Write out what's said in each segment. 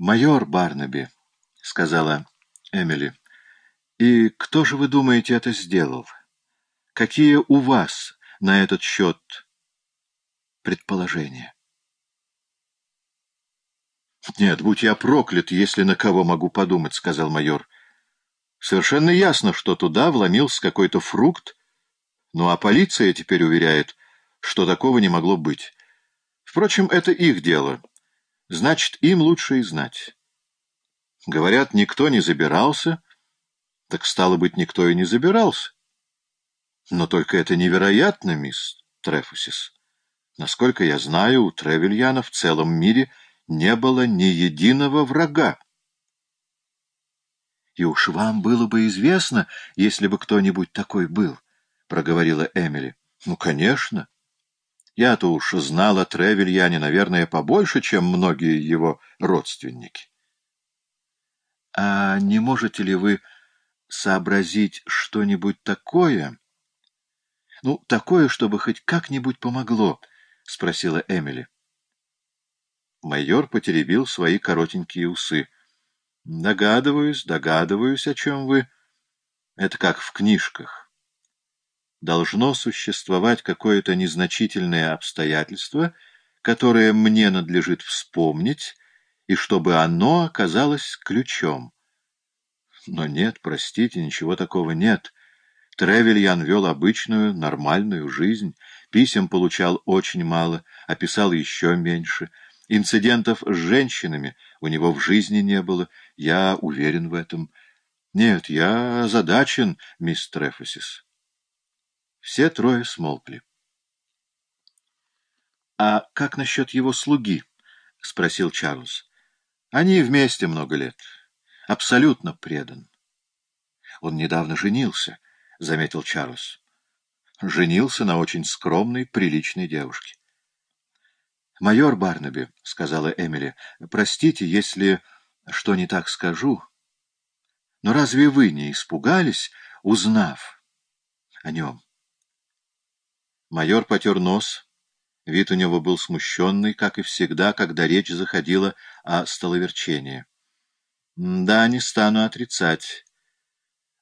«Майор Барнаби», — сказала Эмили, — «и кто же, вы думаете, это сделал? Какие у вас на этот счет предположения?» «Нет, будь я проклят, если на кого могу подумать», — сказал майор. «Совершенно ясно, что туда вломился какой-то фрукт, ну а полиция теперь уверяет, что такого не могло быть. Впрочем, это их дело». Значит, им лучше и знать. Говорят, никто не забирался, так стало быть, никто и не забирался. Но только это невероятно, мисс Трефусис. Насколько я знаю, у Тревельяна в целом мире не было ни единого врага. — И уж вам было бы известно, если бы кто-нибудь такой был, — проговорила Эмили. — Ну, конечно. Я-то уж знал о Тревельяне, наверное, побольше, чем многие его родственники. — А не можете ли вы сообразить что-нибудь такое? — Ну, такое, чтобы хоть как-нибудь помогло, — спросила Эмили. Майор потеребил свои коротенькие усы. — Догадываюсь, догадываюсь, о чем вы. Это как в книжках должно существовать какое-то незначительное обстоятельство, которое мне надлежит вспомнить, и чтобы оно оказалось ключом. Но нет, простите, ничего такого нет. Тревельян вел обычную, нормальную жизнь, писем получал очень мало, описал еще меньше. Инцидентов с женщинами у него в жизни не было, я уверен в этом. Нет, я озадачен, мисс Трефусис. Все трое смолкли. — А как насчет его слуги? — спросил Чарльз. — Они вместе много лет. Абсолютно предан. — Он недавно женился, — заметил Чарльз. Женился на очень скромной, приличной девушке. — Майор Барнаби, — сказала Эмили, — простите, если что не так скажу, но разве вы не испугались, узнав о нем? Майор потер нос. Вид у него был смущенный, как и всегда, когда речь заходила о столоверчении. Да, не стану отрицать.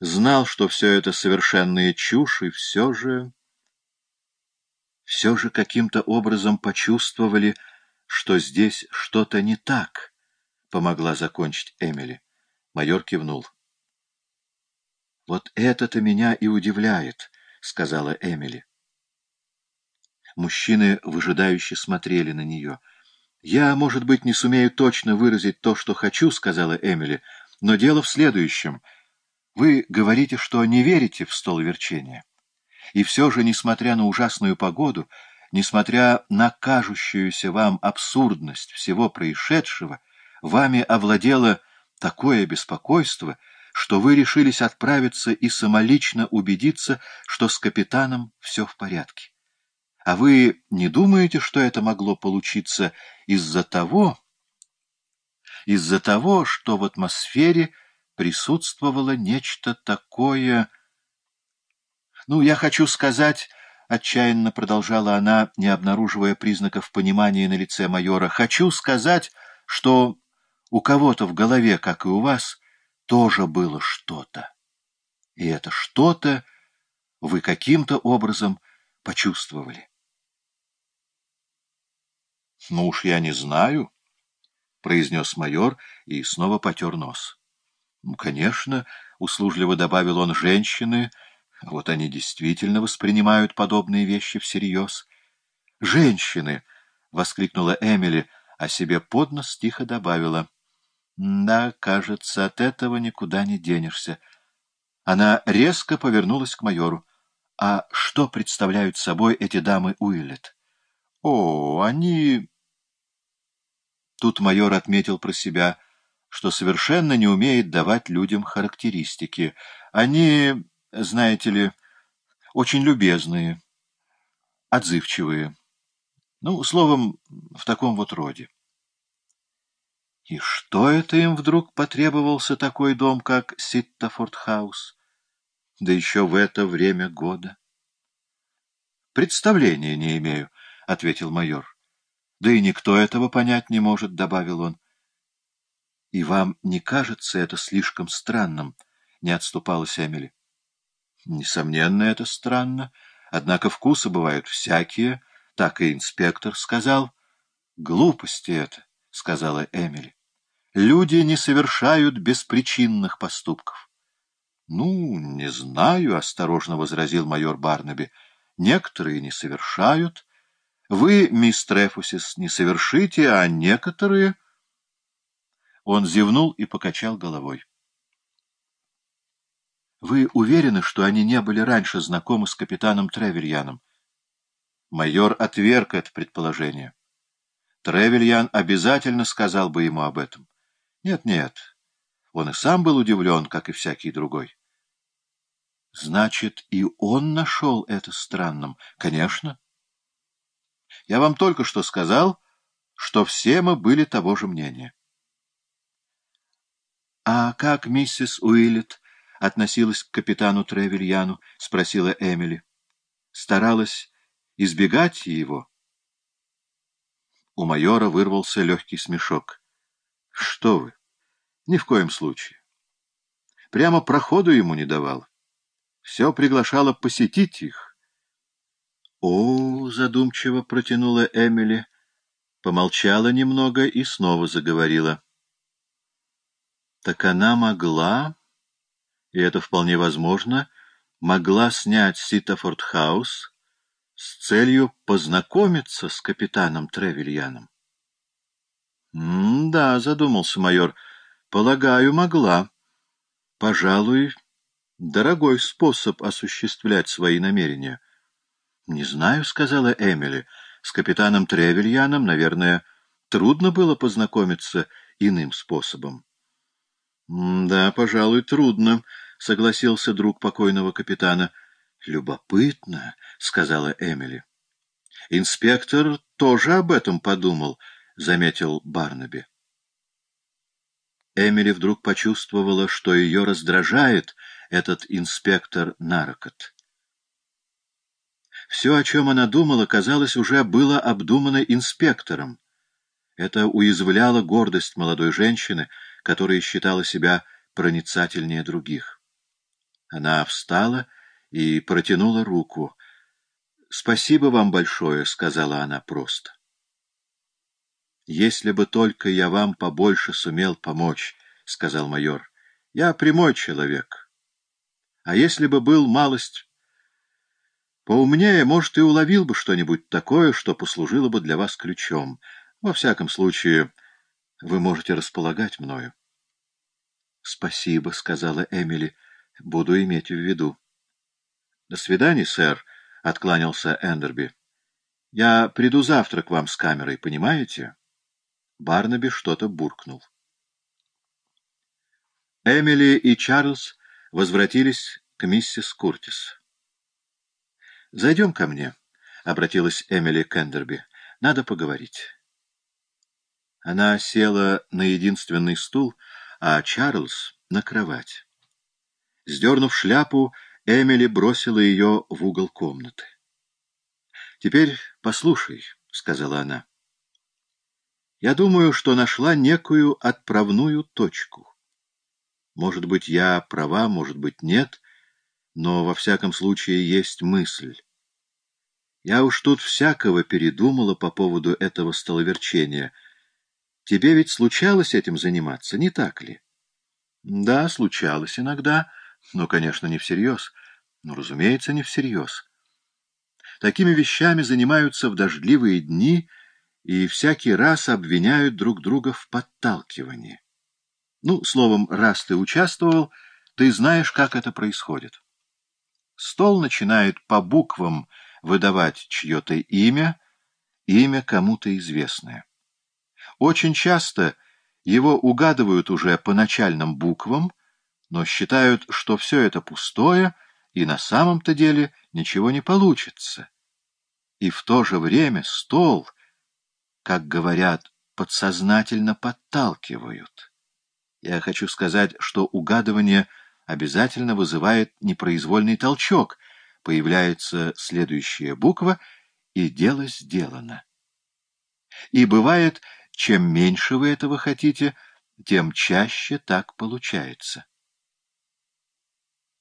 Знал, что все это совершенная чушь, и все же... Все же каким-то образом почувствовали, что здесь что-то не так, — помогла закончить Эмили. Майор кивнул. — Вот это-то меня и удивляет, — сказала Эмили. Мужчины выжидающе смотрели на нее. «Я, может быть, не сумею точно выразить то, что хочу», — сказала Эмили, — «но дело в следующем. Вы говорите, что не верите в столоверчение. И все же, несмотря на ужасную погоду, несмотря на кажущуюся вам абсурдность всего происшедшего, вами овладело такое беспокойство, что вы решились отправиться и самолично убедиться, что с капитаном все в порядке. А вы не думаете, что это могло получиться из-за того, из-за того, что в атмосфере присутствовало нечто такое... Ну, я хочу сказать, — отчаянно продолжала она, не обнаруживая признаков понимания на лице майора, — хочу сказать, что у кого-то в голове, как и у вас, тоже было что-то. И это что-то вы каким-то образом почувствовали. — Ну уж я не знаю, — произнес майор и снова потер нос. — Ну, конечно, — услужливо добавил он, — женщины, вот они действительно воспринимают подобные вещи всерьез. — Женщины! — воскликнула Эмили, а себе под нос тихо добавила. — Да, кажется, от этого никуда не денешься. Она резко повернулась к майору. — А что представляют собой эти дамы Уиллет? — О, они... Тут майор отметил про себя, что совершенно не умеет давать людям характеристики. Они, знаете ли, очень любезные, отзывчивые. Ну, словом, в таком вот роде. И что это им вдруг потребовался такой дом, как Ситтафорд-хаус? Да еще в это время года. Представления не имею, — ответил майор. Да и никто этого понять не может, — добавил он. И вам не кажется это слишком странным? Не отступалась Эмили. Несомненно, это странно. Однако вкусы бывают всякие. Так и инспектор сказал. Глупости это, сказала Эмили. Люди не совершают беспричинных поступков. Ну, не знаю, осторожно возразил майор Барнаби. Некоторые не совершают. Вы, мисс Трефусис, не совершите, а некоторые... Он зевнул и покачал головой. «Вы уверены, что они не были раньше знакомы с капитаном Тревельяном?» Майор отверг это предположение. Тревельян обязательно сказал бы ему об этом. Нет-нет, он и сам был удивлен, как и всякий другой. Значит, и он нашел это странным? Конечно. Я вам только что сказал, что все мы были того же мнения. — А как миссис Уиллет относилась к капитану Тревельяну? — спросила Эмили. — Старалась избегать его? У майора вырвался легкий смешок. — Что вы? Ни в коем случае. Прямо проходу ему не давал. Все приглашала посетить их. — О, — задумчиво протянула Эмили, помолчала немного и снова заговорила. — так она могла, и это вполне возможно, могла снять Ситафорд-хаус с целью познакомиться с капитаном Тревельяном. — Да, — задумался майор, — полагаю, могла. Пожалуй, дорогой способ осуществлять свои намерения. — Не знаю, — сказала Эмили, — с капитаном Тревельяном, наверное, трудно было познакомиться иным способом. — Да, пожалуй, трудно, — согласился друг покойного капитана. — Любопытно, — сказала Эмили. — Инспектор тоже об этом подумал, — заметил Барнаби. Эмили вдруг почувствовала, что ее раздражает этот инспектор Наркот. Все, о чем она думала, казалось, уже было обдумано инспектором. Это уязвляло гордость молодой женщины, которая считала себя проницательнее других. Она встала и протянула руку. «Спасибо вам большое», — сказала она просто. «Если бы только я вам побольше сумел помочь», — сказал майор. «Я прямой человек. А если бы был малость поумнее, может, и уловил бы что-нибудь такое, что послужило бы для вас ключом. Во всяком случае...» Вы можете располагать мною. — Спасибо, — сказала Эмили. — Буду иметь в виду. — До свидания, сэр, — откланялся Эндерби. — Я приду завтра к вам с камерой, понимаете? Барнаби что-то буркнул. Эмили и Чарльз возвратились к миссис Куртис. — Зайдем ко мне, — обратилась Эмили к Эндерби. — Надо поговорить. Она села на единственный стул, а Чарльз — на кровать. Сдернув шляпу, Эмили бросила ее в угол комнаты. «Теперь послушай», — сказала она. «Я думаю, что нашла некую отправную точку. Может быть, я права, может быть, нет, но во всяком случае есть мысль. Я уж тут всякого передумала по поводу этого столоверчения — Тебе ведь случалось этим заниматься, не так ли? Да, случалось иногда, но, конечно, не всерьез. Ну, разумеется, не всерьез. Такими вещами занимаются в дождливые дни и всякий раз обвиняют друг друга в подталкивании. Ну, словом, раз ты участвовал, ты знаешь, как это происходит. Стол начинает по буквам выдавать чье-то имя, имя кому-то известное. Очень часто его угадывают уже по начальным буквам, но считают, что все это пустое, и на самом-то деле ничего не получится. И в то же время стол, как говорят, подсознательно подталкивают. Я хочу сказать, что угадывание обязательно вызывает непроизвольный толчок, появляется следующая буква, и дело сделано. И бывает чем меньше вы этого хотите, тем чаще так получается.